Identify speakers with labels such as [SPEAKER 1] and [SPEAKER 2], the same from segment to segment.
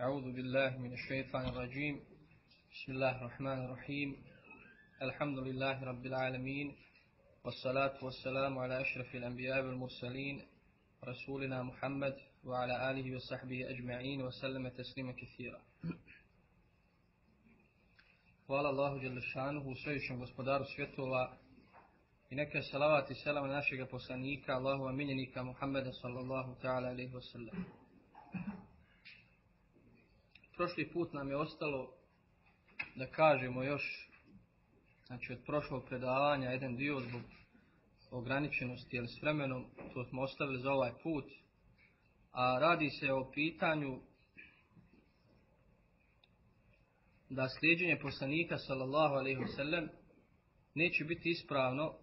[SPEAKER 1] أعوذ بالله من الشيطان الرجيم. بسم الله الرحمن الرحيم. الحمد لله رب العالمين والصلاة والسلام على أشرف الأنبياء والمرسلين رسولنا محمد وعلى آله وصحبه أجمعين وسلم تسليما كثيرا. Hvala Allahu Đelešanuhu, svevišnjem gospodaru svjetova i neka salavat i selam na našega poslanika, Allahova miljenika Muhammeda sallallahu ta'ala alaihi wa sallam. Prošli put nam je ostalo da kažemo još, znači od prošlog predavanja, jedan dio zbog ograničenosti, jer s vremenom to smo ostavili za ovaj put, a radi se o pitanju da slijedjenje poslanika sallallahu alaihi wasallam neće biti ispravno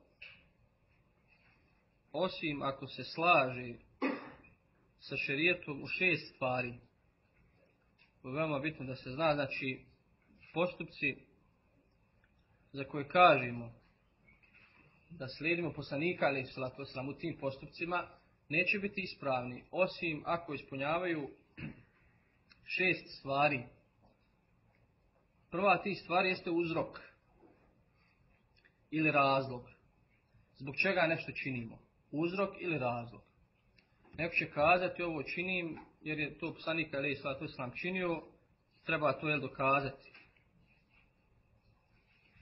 [SPEAKER 1] osim ako se slaže sa šerijetom u šest stvari. Veoma bitno da se zna, znači postupci za koje kažemo da slijedimo poslanika ali u tim postupcima neće biti ispravni osim ako ispunjavaju šest stvari Prva tih stvari jeste uzrok ili razlog. Zbog čega nešto činimo? Uzrok ili razlog. Neko će kazati ovo činim jer je to poslanik Ali Islatu Islam činio, treba to je dokazati.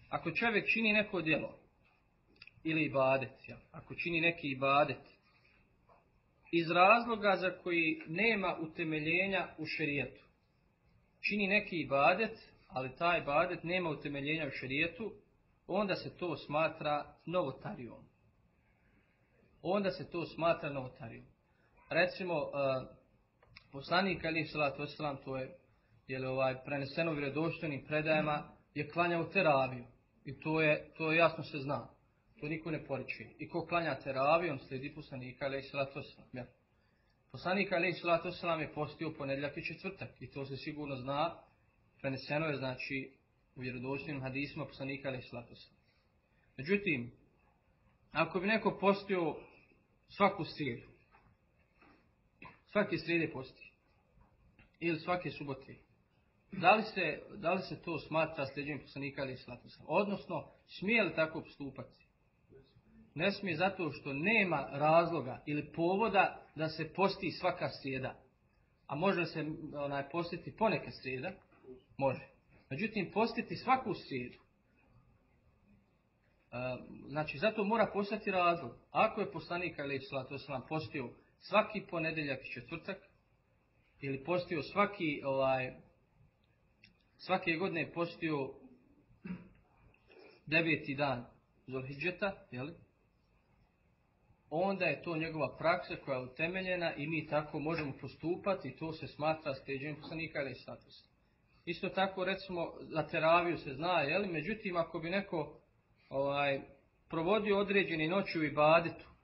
[SPEAKER 1] Ako čovjek čini neko djelo ili ibadet, ja, ako čini neki ibadet, iz razloga za koji nema utemeljenja u šerijetu, čini neki ibadet, ali taj ibadet nema utemeljenja u šerijetu, onda se to smatra novotarijom. Onda se to smatra novotarijom. Recimo, uh, poslanik Ali Salatu Veselam, to je je ovaj, preneseno u vjerodostojnim predajama, je klanjao teraviju. I to je, to je jasno se zna. To niko ne poriči. I ko klanja teraviju, on slijedi poslanika Ali Salatu Veselam. Ja. Poslanik Ali Salatu Veselam je postio ponedljak i četvrtak. I to se sigurno zna preneseno je znači u vjerodostojnim hadisima poslanika ali slatosa. Međutim, ako bi neko postio svaku srijedu, svake srijede posti, ili svake subote, da li se, da li se to smatra sljeđenjem poslanika ali slatosa? Odnosno, smije li tako postupati? Ne smije zato što nema razloga ili povoda da se posti svaka srijeda. A može se onaj, postiti poneka srijeda, Može. Međutim, postiti svaku srijedu. Znači, zato mora postati razlog. Ako je poslanik Ali to sam postio svaki ponedeljak i četvrtak, ili postio svaki, ovaj, svake godine postio deveti dan Zolhidžeta, jeli? onda je to njegova praksa koja je utemeljena i mi tako možemo postupati i to se smatra steđenjem poslanika ili statusa. Isto tako recimo za teraviju se zna, jel? međutim ako bi neko ovaj, provodio određeni noć u ibadetu,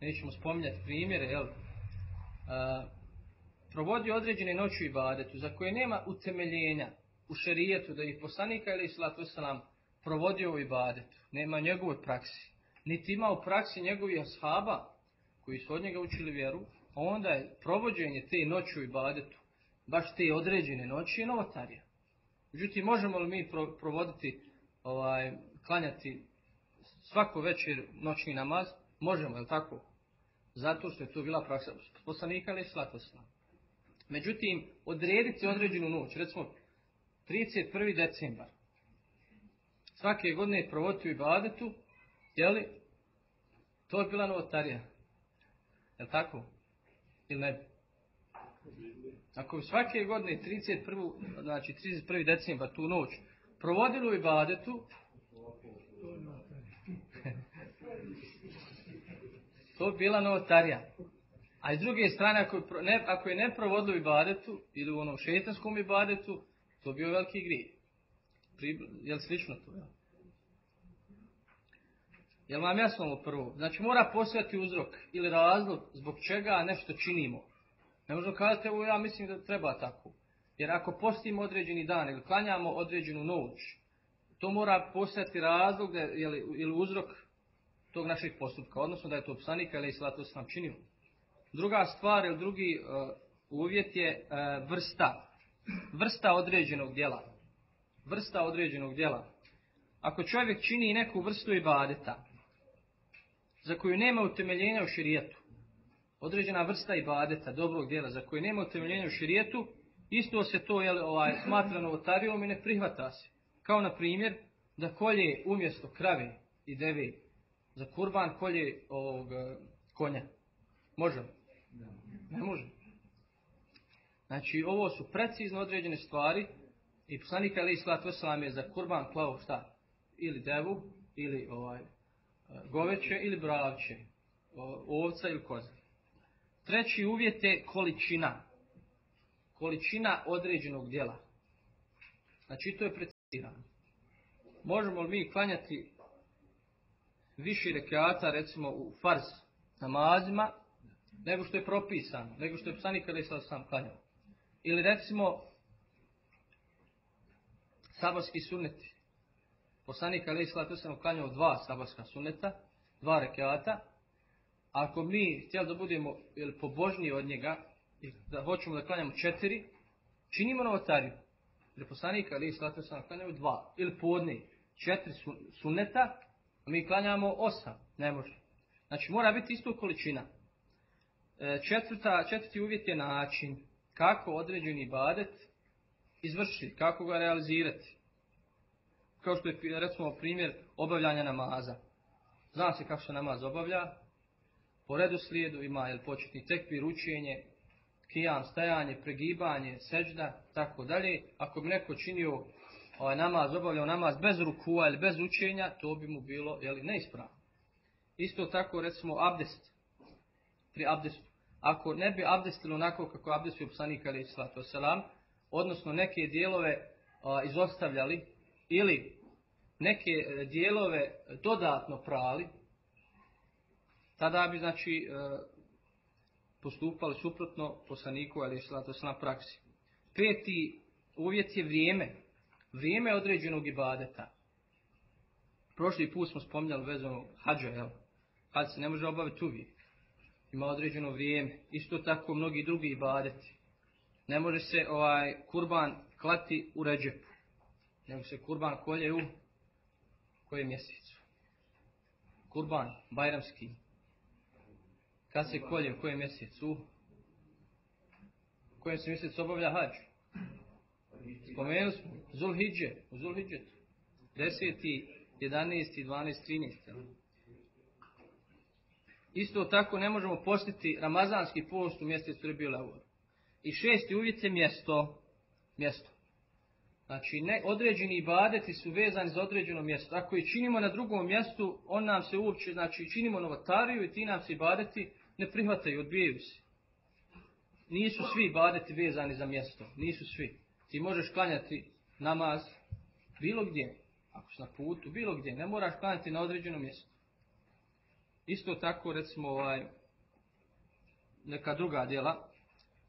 [SPEAKER 1] nećemo spominjati primjere, jel? A, provodio određene noći u ibadetu za koje nema utemeljenja u šerijetu da ih poslanika ili islatu salam provodio u ibadetu, nema njegove praksi, niti ima u praksi njegovih ashaba koji su od njega učili vjeru, onda je provođenje te noći u ibadetu baš te određene noći je novotarija. Međutim, možemo li mi provoditi, ovaj, klanjati svako večer noćni namaz? Možemo, je tako? Zato što je to bila praksa poslanika ali slatosna. Međutim, odrediti određenu noć, recimo 31. decembar, svake godine provoditi u ibadetu, jeli, to je bila novotarija. Je li tako? Ili ne? Ako bi svake godine 31. znači 31. decembar tu noć provodili u ibadetu to bi bila novotarija. A iz druge strane, ako, ne, ako je ne provodili u ibadetu ili u onom šetanskom ibadetu, to bi bio veliki grije. Je li slično to? Ja? Jel vam jasno ovo prvo? Znači mora postojati uzrok ili razlog zbog čega nešto činimo. Ne možemo kazati, evo ja mislim da treba tako. Jer ako postimo određeni dan ili klanjamo određenu noć, to mora postati razlog da, ili, ili uzrok tog našeg postupka. Odnosno da je to psanika ili slatu sam činio. Druga stvar ili drugi uh, uvjet je e, vrsta. Vrsta određenog djela. Vrsta određenog djela. Ako čovjek čini neku vrstu ibadeta, za koju nema utemeljenja u širijetu, određena vrsta ibadeta, dobrog djela, za koju nema utemeljenja u širijetu, isto se to jel, ovaj, smatra novotarijom i ne prihvata se. Kao na primjer, da kolje umjesto krave i deve za kurban kolje ovog e, konja. Može Ne može. Znači, ovo su precizno određene stvari i poslanik Ali Islat Veselam je za kurban klao šta? Ili devu, ili ovaj, e, goveće, ili bravće, ovca ili koza. Treći uvjet je količina. Količina određenog dijela. Znači, to je precizirano. Možemo li mi klanjati više rekata, recimo u farz namazima, nego što je propisano, nego što je psanik kada je sam klanjao. Ili recimo sabarski sunneti. Poslanik Ali sam klanjao dva sabarska sunneta, dva rekiata. Ako mi htjeli da budemo ili pobožniji od njega i da hoćemo da klanjamo četiri, činimo novotariju. Jer poslanik Ali Islatu sam klanjao dva ili podni četiri sunneta, a mi klanjamo osam. Ne može. Znači mora biti isto količina. E, četvrta, četvrti uvjet je način kako određeni badet izvršiti, kako ga realizirati. Kao što je recimo primjer obavljanja namaza. Zna se kako se namaz obavlja. Po redu slijedu ima jel, početni tekbir, učenje, kijam, stajanje, pregibanje, seđda, tako dalje. Ako bi neko činio ovaj namaz, obavljao namaz bez rukua ili bez učenja, to bi mu bilo jeli, neispravno. Isto tako recimo abdest. Pri abdestu. Ako ne bi abdestilo onako kako abdestio psanik ali to selam, odnosno neke dijelove izostavljali ili neke e, dijelove dodatno prali, tada bi znači e, postupali suprotno poslaniku ali to selam praksi. Peti uvjet je vrijeme vrijeme određenog ibadeta. Prošli put smo spominjali vezano hađa, jel? Hađ se ne može obaviti uvijek. Ima određeno vrijeme. Isto tako mnogi drugi ibadeti. Ne može se ovaj kurban klati u ređepu. Nego se kurban kolje u kojem mjesecu. Kurban, bajramski. Kad se kolje u kojem mjesecu? U kojem se mjesecu obavlja hađu? Spomenuli smo Zulhidže, u Zulhidžetu. 10. 11. 12. 13. Isto tako ne možemo postiti ramazanski post u mjesecu Rebila I šesti uvjet je mjesto. Mjesto. Znači, ne, određeni ibadeti su vezani za određeno mjesto. Ako je činimo na drugom mjestu, on nam se uopće, znači činimo novotariju i ti nam se ibadeti ne prihvataju, odbijaju se. Nisu svi ibadeti vezani za mjesto. Nisu svi. Ti možeš klanjati namaz bilo gdje, ako si na putu, bilo gdje, ne moraš klanjati na određenom mjestu. Isto tako, recimo, ovaj, neka druga djela,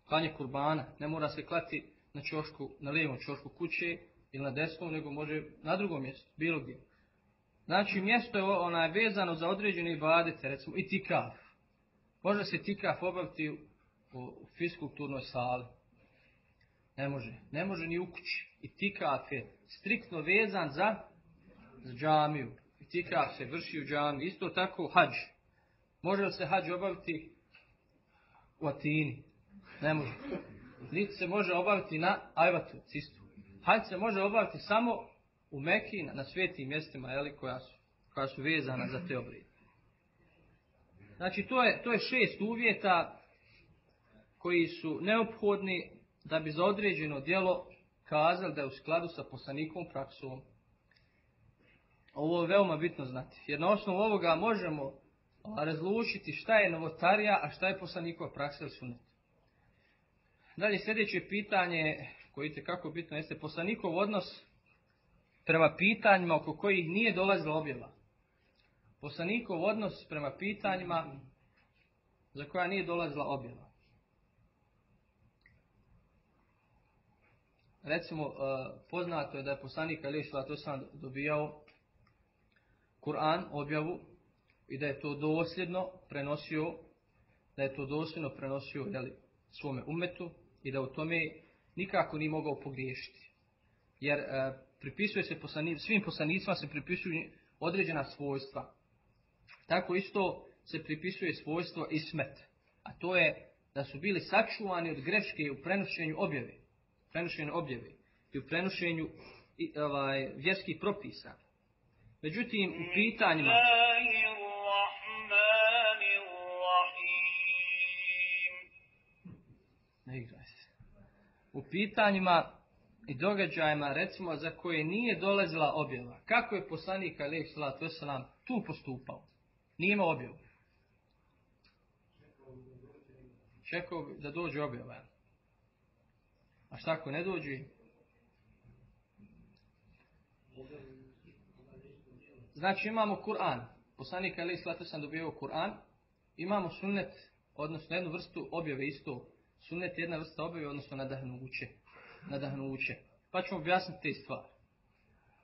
[SPEAKER 1] klanje kurbana, ne mora se klati na čošku, na lijevom čošku kuće ili na desnom, nego može na drugom mjestu, bilo gdje. Znači, mjesto je onaj vezano za određene ibadete, recimo i tikaf. Može se tikaf obaviti u, u fiskulturnoj sali. Ne može. Ne može ni u kući. I tikaf je striktno vezan za, za džamiju. I tikaf se vrši u džamiju. Isto tako hađ. Može li se hađ obaviti u Atini? Ne može. Niti se može obaviti na Ajvatu, cistu. Hađ se može obaviti samo u Meki, na, svetim mjestima, jeli, koja su, koja su vezana za te obride. Znači, to je, to je šest uvjeta koji su neophodni da bi za određeno djelo kazali da je u skladu sa poslanikom praksom. Ovo je veoma bitno znati, jer na osnovu ovoga možemo razlučiti šta je novotarija, a šta je poslanikova praksa ili sunet. Dalje sljedeće pitanje, koje je kako bitno, jeste poslanikov odnos prema pitanjima oko kojih nije dolazila objava. Poslanikov odnos prema pitanjima za koja nije dolazila objava. Recimo uh, poznato je da je poslanik Ali sam dobijao Kur'an objavu i da je to dosljedno prenosio da je to dosljedno prenosio jeli, svome umetu i da u tome nikako nije mogao pogriješiti. Jer e, pripisuje se poslani, svim poslanicima se pripisuju određena svojstva. Tako isto se pripisuje svojstvo ismet. A to je da su bili sačuvani od greške u prenošenju objave. Prenošenju objave. I u prenošenju ovaj, vjerskih propisa. Međutim, u pitanjima... Ne igraj se. U pitanjima i događajima, recimo, za koje nije dolazila objava. Kako je poslanik Alek Salatu Veselam tu postupao? Nije imao objavu. Čekao da dođe objava. A šta ako ne dođe? Znači imamo Kur'an. Poslanik Ali Islata sam dobio Kur'an. Imamo sunnet, odnosno jednu vrstu objave isto. Sunnet je jedna vrsta objave, odnosno nadahnuće. Nadahnuće. Pa ćemo objasniti te stvari.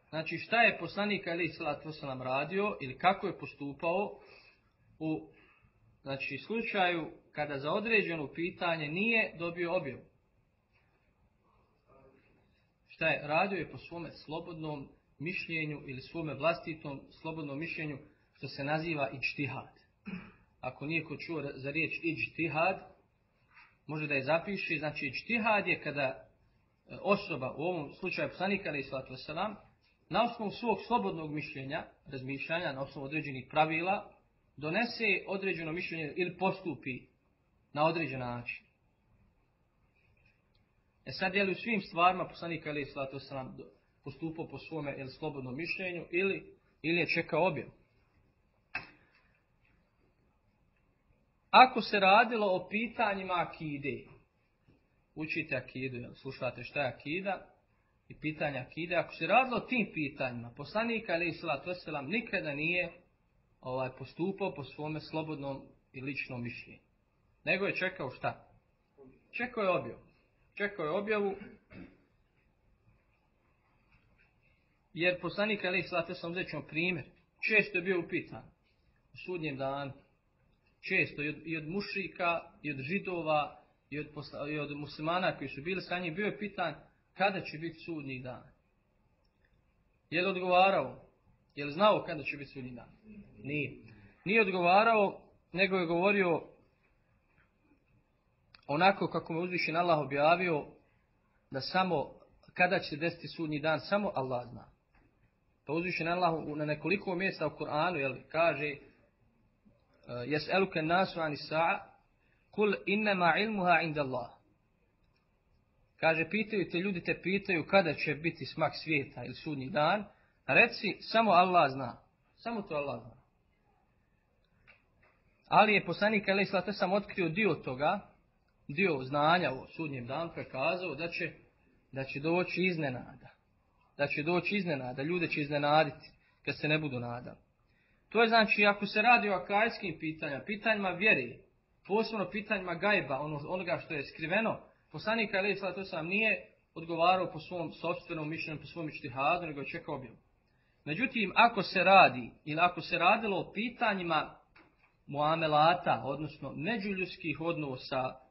[SPEAKER 1] Znači šta je poslanik Ali Islata sam radio ili kako je postupao u znači, slučaju kada za određeno pitanje nije dobio objavu. Šta je? Radio je po svome slobodnom mišljenju ili svome vlastitom slobodnom mišljenju što se naziva ičtihad. Ako nije ko čuo za riječ ičtihad, može da je zapiše. Znači ičtihad je kada e, osoba, u ovom slučaju psanika ali wasalam, na osnovu svog slobodnog mišljenja, razmišljanja, na osnovu određenih pravila, donese određeno mišljenje ili postupi na određen način. E sad je li u svim stvarima poslanika ali wasalam postupao po svome ili slobodnom mišljenju ili, ili je čekao objav. Ako se radilo o pitanjima akide, učite akidu, slušate šta je akida i pitanja akide, ako se radilo o tim pitanjima, poslanika ili salatu wasalam nikada nije ovaj, postupao po svome slobodnom i ličnom mišljenju. Nego je čekao šta? Čekao je objavu. Čekao je objavu Jer poslanik Ali Slate sam uzet ćemo primjer. Često je bio upitan u sudnjem danu. Često i od, i od mušrika, i od židova, i od, posla, i od muslimana koji su bili sa njim, bio je pitan kada će biti sudnji dan. Je li odgovarao? Je li znao kada će biti sudnji dan? Nije. Nije odgovarao, nego je govorio onako kako mu uzvišen Allah objavio da samo kada će desiti sudnji dan, samo Allah zna. Pa uzvišen Allah na nekoliko mjesta u Kur'anu jel, kaže Jes eluke nasu ani sa'a Kul innama ilmuha inda Allah. Kaže, pitaju te ljudi te pitaju kada će biti smak svijeta ili sudnji dan. Reci, samo Allah zna. Samo to Allah zna. Ali je poslanik Ali sam otkrio dio toga, dio znanja o sudnjem danu, kazao da će, da će doći iznenada da će doći iznenada, ljude će iznenaditi kad se ne budu nadali. To je znači ako se radi o akajskim pitanjima, pitanjima vjeri, posebno pitanjima gajba, ono, onoga što je skriveno, poslanik Ali to sam nije odgovarao po svom sobstvenom mišljenju, po svom ištihadu, nego je čekao objavu. Međutim, ako se radi ili ako se radilo o pitanjima muamelata, odnosno međuljudskih odnosa,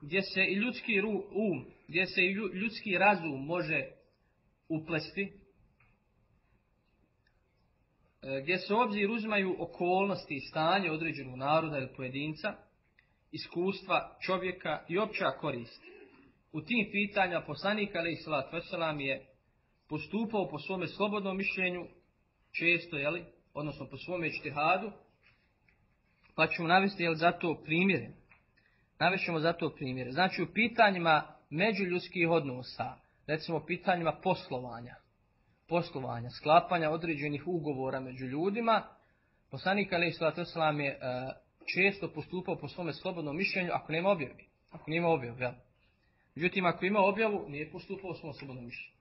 [SPEAKER 1] gdje se i ljudski um, gdje se i ljudski razum može uplesti, e, gdje se obzir uzmaju okolnosti i stanje određenog naroda ili pojedinca, iskustva čovjeka i opća korist. U tim pitanja poslanik alaih salatu wasalam je postupao po svome slobodnom mišljenju, često, jeli, odnosno po svome čtihadu, pa ću navesti jel, za to primjere. Navešemo za to primjere. Znači u pitanjima međuljudskih odnosa, recimo pitanjima poslovanja, poslovanja, sklapanja određenih ugovora među ljudima, poslanik Ali Islam je e, često postupao po svome slobodnom mišljenju ako nema objavi. Ako nema objavu, jel? Međutim, ako ima objavu, nije postupao po svom slobodnom mišljenju.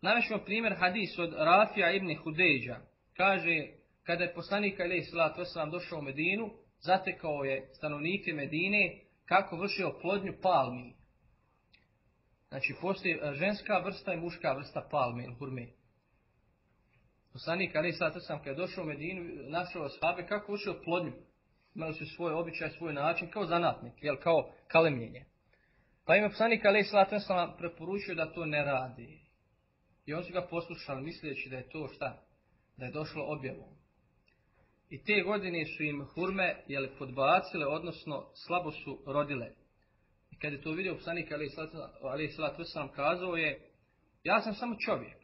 [SPEAKER 1] Navešemo primjer hadis od Rafija ibn Hudeđa. Kaže, kada je poslanik Ali Islam došao u Medinu, zatekao je stanovnike Medine kako vršio plodnju palmi. Znači, postoji e, ženska vrsta i muška vrsta palme ili hurme. Poslanik Ali Sada sam kada je došao u Medinu, našao sahabe kako vršio plodnju imali su svoj običaj, svoj način, kao zanatnik, jel, kao kalemljenje. Pa ima poslanik Ali Islam preporučio da to ne radi. I oni su ga poslušali misleći da je to šta? Da je došlo objavom. I te godine su im hurme jel, podbacile, odnosno slabo su rodile. I kad je to vidio poslanik Ali Islam kazao je, ja sam samo čovjek.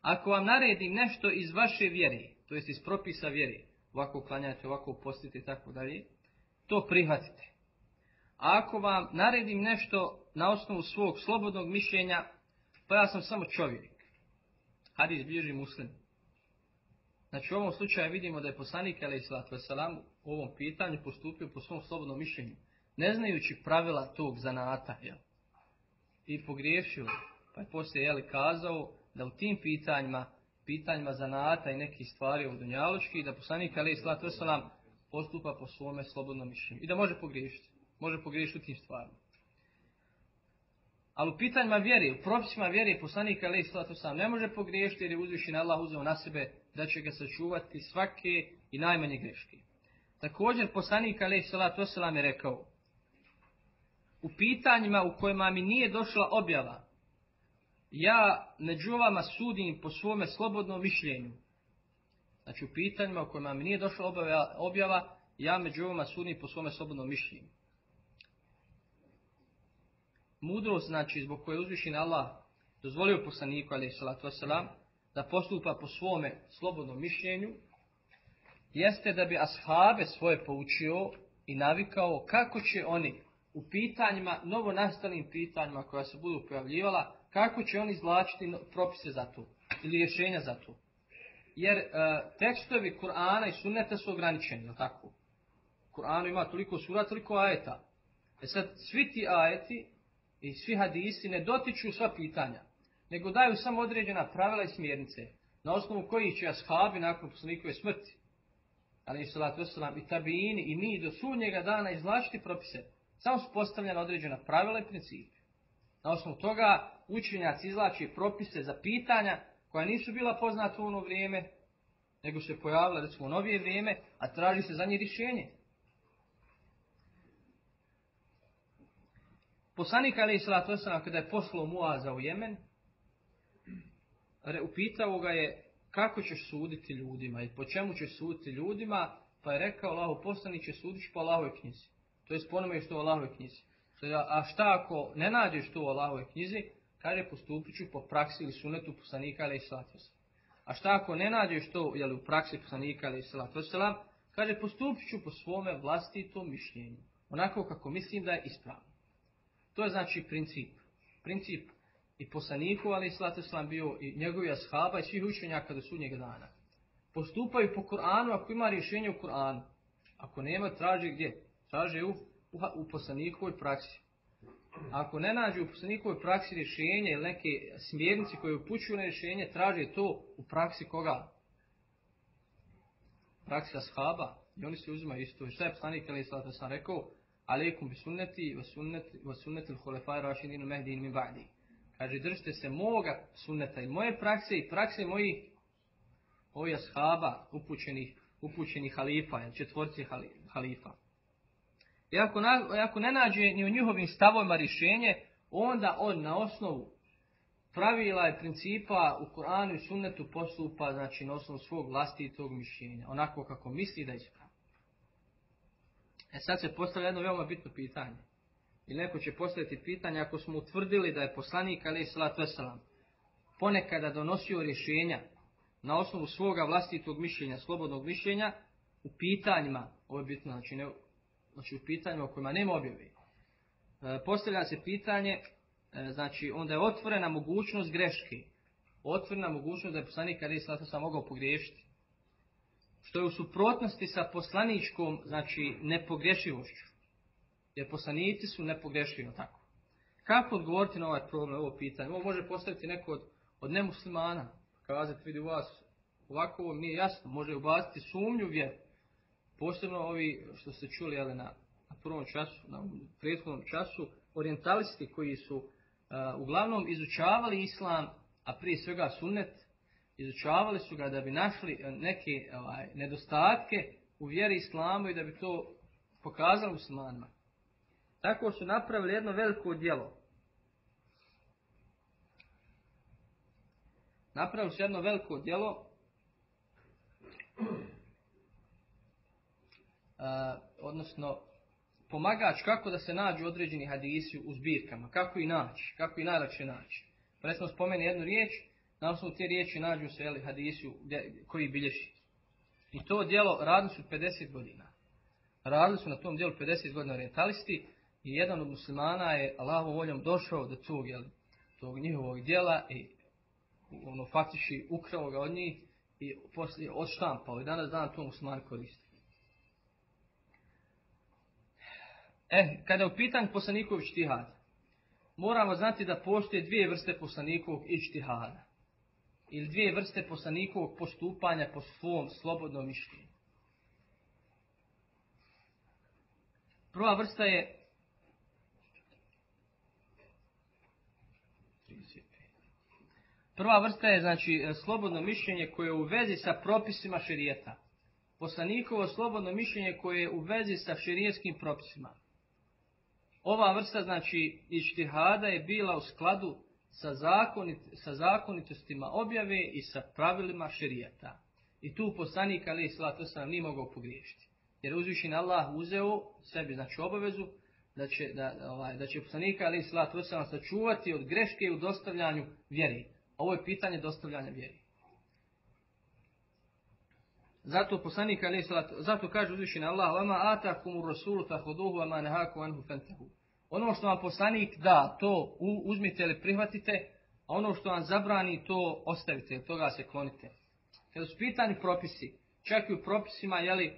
[SPEAKER 1] Ako vam naredim nešto iz vaše vjere, to jest iz propisa vjere, ovako klanjate, ovako postite i tako dalje, to prihvatite. A ako vam naredim nešto na osnovu svog slobodnog mišljenja, pa ja sam samo čovjek. Hadis bliži muslim. Znači u ovom slučaju vidimo da je poslanik alaih u ovom pitanju postupio po svom slobodnom mišljenju, ne znajući pravila tog zanata. Jel? I pogriješio. Pa je poslije jeli, kazao da u tim pitanjima, pitanjima zanata i nekih stvari u Dunjalučki, da poslanik alaih nam postupa po svome slobodnom mišljenju. I da može pogriješiti. Može pogriješiti u tim stvarima. Ali u pitanjima vjeri, u propisima vjeri poslanik alaih sam ne može pogriješiti jer je uzvišen Allah uzeo na sebe da će ga sačuvati svake i najmanje greške. Također poslanik alaih sam je rekao u pitanjima u kojima mi nije došla objava ja među vama sudim po svome slobodnom mišljenju. Znači u pitanjima u kojima mi nije došla objava, ja među vama sudim po svome slobodnom mišljenju. Mudrost, znači, zbog koje je uzvišen Allah dozvolio poslaniku, ali salatu wasalam, da postupa po svome slobodnom mišljenju, jeste da bi ashabe svoje poučio i navikao kako će oni u pitanjima, novo nastalim pitanjima koja se budu pojavljivala, kako će oni izvlačiti propise za to ili rješenja za to. Jer e, tekstovi Kur'ana i sunneta su ograničeni, jel tako? Kur'anu ima toliko sura, toliko ajeta. E sad, svi ti ajeti i svi hadisi ne dotiču sva pitanja, nego daju samo određena pravila i smjernice, na osnovu kojih će ashabi nakon poslanikove smrti, ali i salatu i tabini i mi do sudnjega dana izvlačiti propise. Samo su postavljena određena pravila i principi. Na osnovu toga učenjaci izlači propise za pitanja koja nisu bila poznata u ono vrijeme, nego se pojavila recimo u novije vrijeme, a traži se za njih rješenje. Poslanik Ali Salatu kada je poslao Muaza u Jemen, upitao ga je kako ćeš suditi ljudima i po čemu ćeš suditi ljudima, pa je rekao Allahu poslanik će suditi po Allahove knjizi. To je ponome što u Allahove knjizi. A šta ako ne nađeš to u Allahove knjizi, kaže postupit ću po praksi ili sunetu poslanika ali A šta ako ne nađeš to jel, u praksi poslanika ali kaže postupit ću po svome vlastitom mišljenju. Onako kako mislim da je ispravno. To je znači princip. Princip i poslaniku ali i salatu bio i njegovi ashaba i svih učenjaka do sudnjega dana. Postupaju po Kur'anu ako ima rješenje u Kur'anu. Ako nema, traži gdje? Traži u, u, u poslanikovoj praksi. Ako ne nađu u poslanikovoj praksi rješenje ili neke smjernice koje upućuju na rješenje, traže to u praksi koga? Praksi ashaba. I oni se uzimaju isto. I šta je poslanik ali sam rekao? Aleikum bi sunneti wa sunneti al-hulefaj rašidinu mehdin min ba'di. Kaže, držite se moga sunneta i moje prakse i prakse mojih ovih ashaba upućenih, upućenih halifa, četvorci halifa. I ako, ako ne nađe ni u njihovim stavovima rješenje, onda on na osnovu pravila i principa u Koranu i sunnetu postupa, znači na osnovu svog vlastitog mišljenja, onako kako misli da je ispravno. E sad se postavlja jedno veoma bitno pitanje. I neko će postaviti pitanje ako smo utvrdili da je poslanik ali salatu ponekada donosio rješenja na osnovu svoga vlastitog mišljenja, slobodnog mišljenja, u pitanjima, ovo je bitno, znači ne znači u pitanjima u kojima nema objave. E, postavlja se pitanje, e, znači onda je otvorena mogućnost greške. Otvorena mogućnost da je poslanik kada je sam mogao pogriješiti. Što je u suprotnosti sa poslaničkom, znači nepogrešivošću. Jer poslanici su nepogrešivi, tako. Kako odgovoriti na ovaj problem, ovo pitanje? Ovo može postaviti neko od, od nemuslimana. Kazati, vidi vas, ovako ovo nije jasno. Može ubaciti sumnju vjeru. Posebno ovi što ste čuli ali na, na prvom času, na prethodnom času, orientalisti koji su uglavnom izučavali islam, a prije svega sunnet, izučavali su ga da bi našli neke ovaj, nedostatke u vjeri islamu i da bi to pokazali muslimanima. Tako su napravili jedno veliko djelo. Napravili su jedno veliko djelo odnosno pomagač kako da se nađu određeni hadisi u zbirkama, kako i naći, kako i najlakše naći. Recimo spomeni jednu riječ, na osnovu te riječi nađu se jeli, hadisi koji bilježi. I to djelo radili su 50 godina. Radili su na tom djelu 50 godina orientalisti i jedan od muslimana je Allahovom voljom došao do tog, jeli, tog njihovog djela i ono faktički ukrao ga od njih i poslije odštampao i danas dan to musliman koristi. E, kada je u pitanju poslanikov štihad, moramo znati da postoje dvije vrste poslanikovog ištihada. Ili dvije vrste poslanikovog postupanja po svom slobodnom mišljenju. Prva vrsta je Prva vrsta je znači slobodno mišljenje koje je u vezi sa propisima širijeta. Poslanikovo slobodno mišljenje koje je u vezi sa širijetskim propisima. Ova vrsta, znači, ištihada je bila u skladu sa, zakonit, sa zakonitostima objave i sa pravilima šerijata. I tu poslanik, ali to sam nije mogao pogriješiti. Jer uzvišen Allah uzeo sebi, znači, obavezu da će, da, ovaj, da će poslanika, ali to sam sačuvati od greške u dostavljanju vjeri. Ovo je pitanje dostavljanja vjeri. Zato poslanik ali zato kaže uzvišeni Allah: "Lama atakum rasulu fakhuduhu wa ma anhu fantahu." Ono što vam poslanik da, to uzmite ili prihvatite, a ono što vam zabrani, to ostavite, toga se klonite. Kada su pitani propisi, čak i u propisima, jeli,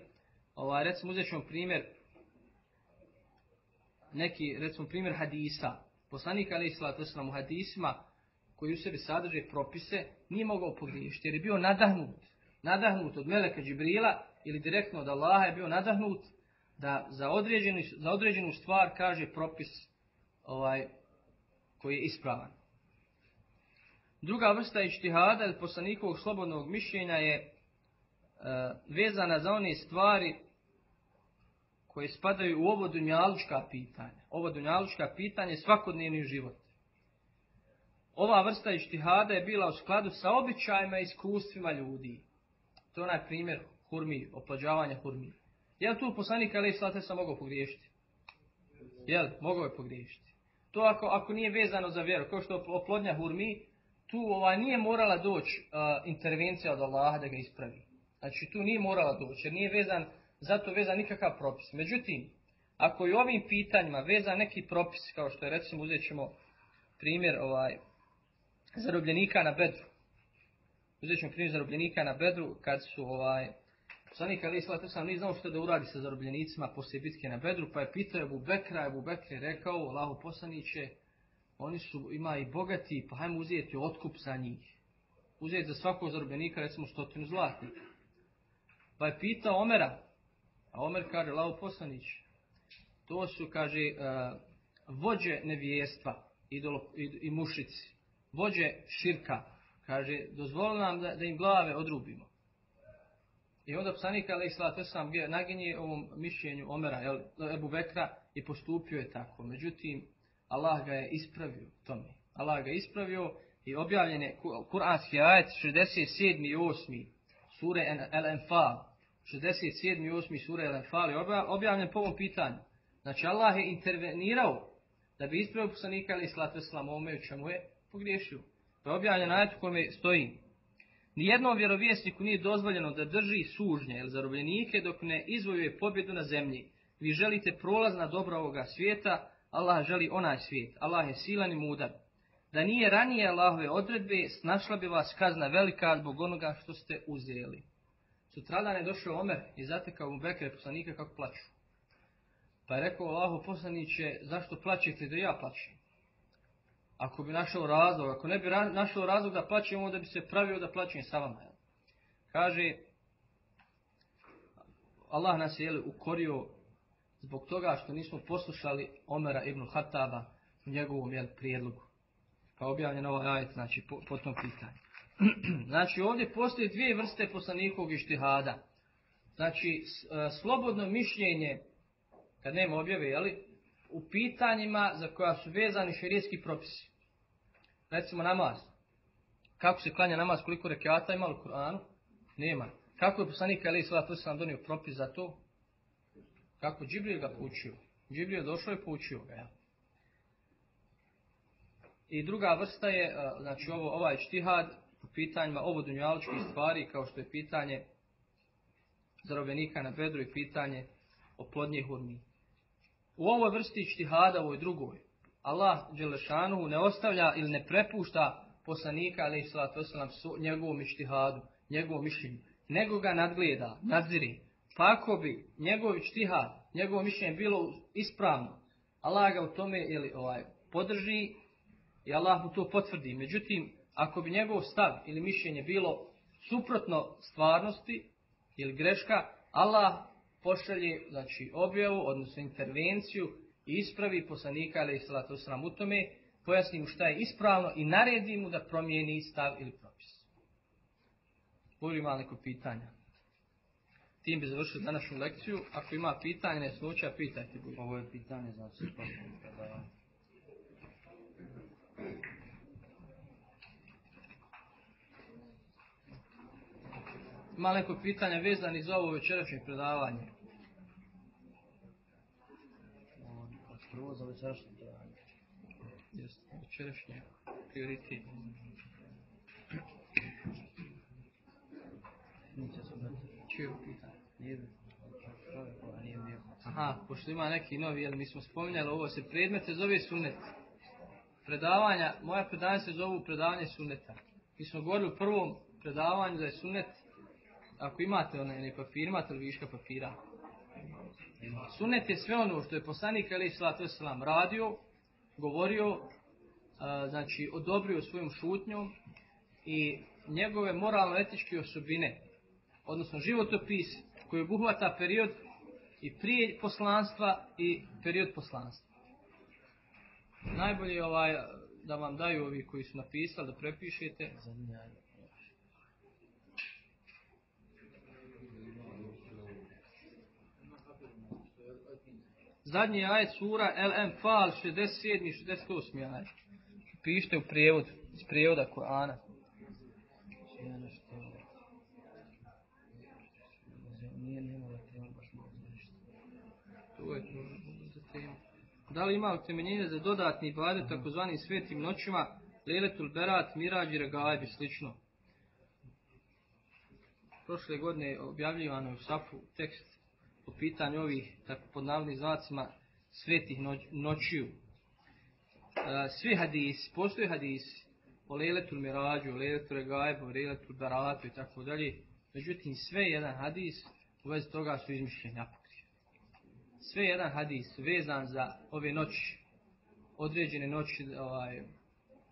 [SPEAKER 1] ovaj, recimo uzet ćemo primjer, neki, recimo primjer hadisa. Poslanik ali to u hadisima, koji u sebi sadrže propise, nije mogao pogriješiti, jer je bio nadahnut nadahnut od Meleka Džibrila ili direktno od Allaha je bio nadahnut da za, za određenu stvar kaže propis ovaj, koji je ispravan. Druga vrsta ištihada ili poslanikovog slobodnog mišljenja je e, vezana za one stvari koje spadaju u ovo dunjalučka pitanja. Ovo dunjalučka pitanje je svakodnevni život. Ova vrsta ištihada je bila u skladu sa običajima i iskustvima ljudi. To je onaj primjer hurmi, oplođavanja hurmi. Je li tu poslanik ali slate sam mogao pogriješiti? Jel, mogao je pogriješiti. To ako, ako nije vezano za vjeru, kao što oplodnja hurmi, tu ovaj, nije morala doći intervencija od Allaha da ga ispravi. Znači tu nije morala doći, jer nije vezan, zato vezan nikakav propis. Međutim, ako i ovim pitanjima vezan neki propis, kao što je recimo uzet ćemo primjer ovaj, zarobljenika na bedru. Uzet ćemo primjer zarobljenika na Bedru kad su ovaj, poslanik Ali Islata sam nije znao što da uradi sa zarobljenicima poslije bitke na Bedru, pa je pitao Ebu Bekra, Ebu Bekr je rekao, Allahu poslaniće, oni su, ima i bogati, pa hajmo uzeti otkup za njih. Uzeti za svakog zarobljenika, recimo, stotinu zlatnika. Pa je pitao Omera, a Omer kaže, Allahu poslanić, to su, kaže, uh, vođe nevijestva i, i mušici, vođe širka, Kaže, dozvoli nam da, da im glave odrubimo. I onda psanik ali sam naginje ovom mišljenju Omera, jel, Ebu Bekra i postupio je tako. Međutim, Allah ga je ispravio tome. Allah ga je ispravio i objavljen je kuranski ajet 67. i 8. sure El-Enfal. 67. i 8. sure El-Enfal je objavljen po ovom pitanju. Znači Allah je intervenirao da bi ispravio poslanika ali slatu sam ome u čemu je pogriješio. To je objavljeno na kome stoji. Nijednom vjerovjesniku nije dozvoljeno da drži sužnje ili zarobljenike dok ne izvojuje pobjedu na zemlji. Vi želite prolaz na dobro ovoga svijeta, Allah želi onaj svijet. Allah je silan i mudar. Da nije ranije Allahove odredbe, snašla bi vas kazna velika zbog onoga što ste uzeli. Sutradan je došao Omer i zatekao mu Bekre poslanika kako plaću. Pa je rekao Allahu poslaniće, zašto plaćete da ja plaćem? Ako bi našao razlog, ako ne bi našao razlog da plaćem, onda bi se pravio da plaćem sa vama. Kaže, Allah nas je ukorio zbog toga što nismo poslušali Omera ibn Hataba u njegovom jel, prijedlogu. Pa objavljen ovaj ajet, znači, po, po tom pitanju. znači, ovdje postoje dvije vrste poslanikovog ištihada. znači e, slobodno mišljenje, kad nema objave, jeli, u pitanjima za koja su vezani šerijetski propisi. Recimo namaz. Kako se klanja namaz, koliko rekiata ima u Kur'anu? Nema. Kako je poslanik Ali to sam donio propis za to? Kako Džibril ga poučio? Džibril je došao i poučio ga. I druga vrsta je, e, znači ovo, ovaj štihad u pitanjima ovo dunjaličkih stvari, kao što je pitanje zarobenika na bedru i pitanje o plodnje hurmi. U ovoj vrsti štihada, ovoj drugoj, Allah Đelešanu ne ostavlja ili ne prepušta poslanika, ali i njegovom ištihadu, njegovom mišljenju, nego ga nadgleda, nadziri. Pa ako bi njegov štihad, njegovo mišljenje bilo ispravno, Allah ga u tome ili ovaj, podrži i Allah mu to potvrdi. Međutim, ako bi njegov stav ili mišljenje bilo suprotno stvarnosti ili greška, Allah pošalje znači, objavu, odnosno intervenciju i ispravi poslanika ali salatu sram u tome, pojasni mu šta je ispravno i naredi mu da promijeni stav ili propis. Bude ima neko pitanja? Tim bi završili današnju lekciju. Ako ima pitanja, ne slučaja, pitajte.
[SPEAKER 2] Ovo je pitanje, znači,
[SPEAKER 1] Ima neko pitanje vezani za ovo večerašnje predavanje?
[SPEAKER 2] Prvo za večerašnje predavanje.
[SPEAKER 1] Jeste, večerašnje prioritet. Čije pitanje?
[SPEAKER 2] Nije nije
[SPEAKER 1] Aha, pošto ima neki novi, jer mi smo spominjali ovo se predmete zove sunet. Predavanja, moja predavanja se zovu predavanje suneta. Mi smo govorili u prvom predavanju da je sunet ako imate onaj papir, imate li viška papira? Sunet je sve ono što je poslanik Ali Salatu Veselam radio, govorio, znači odobrio svojom šutnjom i njegove moralno-etičke osobine, odnosno životopis koji obuhvata period i prije poslanstva i period poslanstva. Najbolje ovaj, da vam daju ovi koji su napisali, da prepišete. Zadnji ajet sura El Enfal 67. i 68. ajet. Pišite u prijevod, iz prijevoda Kur'ana. Da li ima utemeljenje za dodatni ibadet takozvani svetim noćima, Leletul Berat, Mirađ i slično? Prošle godine objavljivano je u Safu tekst po pitanju ovih, tako pod navodnim znacima, svetih noćiju. E, svi hadisi, postoje hadisi o Leletul Mirađu, o Leletul Regajbu, o Leletul Baratu i tako dalje. Međutim, sve jedan hadis u vezi toga su izmišljeni apokrije. Sve jedan hadis vezan za ove noći, određene noći ovaj,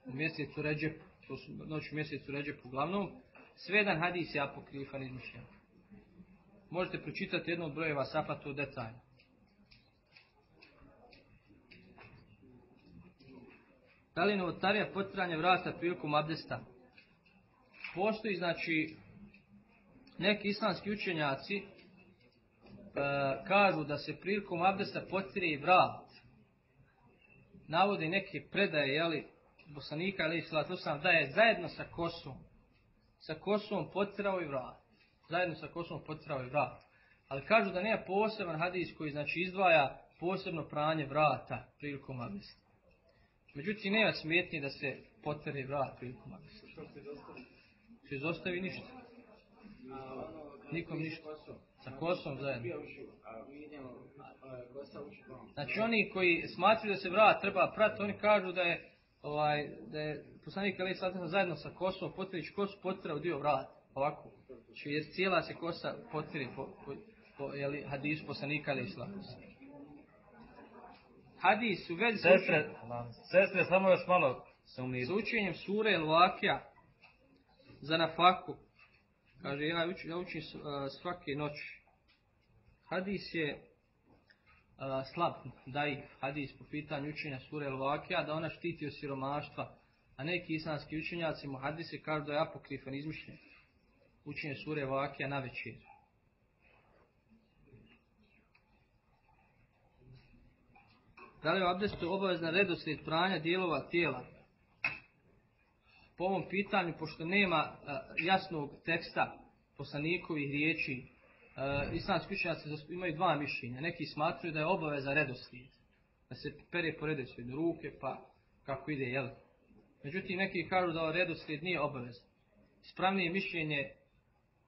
[SPEAKER 1] u mjesecu Ređepu, to su noći u mjesecu Ređepu uglavnom, sve jedan hadis je apokrifan izmišljen. Možete pročitati jedno od brojeva Safa to detaljno. Da li novotarija potiranje vrata prilikom abdesta? Postoji, znači, neki islamski učenjaci e, kažu da se prilikom abdesta potire i vrat. Navode neke predaje, jeli, bosanika, ali da je zajedno sa kosom, sa kosom potirao i vrat zajedno sa kosom potirao i vrat. Ali kažu da nema poseban hadis koji znači izdvaja posebno pranje vrata prilikom abdesta. Međutim, nema smetnje da se potire vrat prilikom abdesta. Što se izostavi? Izostavi ništa. Nikom ništa. Sa kosom zajedno. Znači oni koji smatruju da se vrat treba prati, oni kažu da je ovaj, da je poslanik Ali zajedno sa kosom potirić kosu potirao dio vrata. Ovako, Znači, jer cijela se kosa potiri po, po, po jeli, hadisu poslanika ali. Hadis u vezi
[SPEAKER 2] sestre, sestre, samo još malo se umiri.
[SPEAKER 1] S učenjem sure Lakija za nafaku. Kaže, ja, uč, ja učim svake noći. Hadis je uh, slab, daj hadis po pitanju učenja sure Lakija, da ona štiti od siromaštva. A neki islamski učenjaci mu hadise kažu da je apokrifan izmišljen učenje sure Vakija na večer. Da li je abdestu obavezna redoslijed pranja dijelova tijela? Po ovom pitanju, pošto nema e, jasnog teksta poslanikovih riječi, e, islamski učenjaci imaju dva mišljenja. Neki smatruju da je obaveza redoslijed, da se pere po redoslijedu ruke, pa kako ide, jel? Međutim, neki kažu da ovaj redoslijed nije obavezan. Ispravnije mišljenje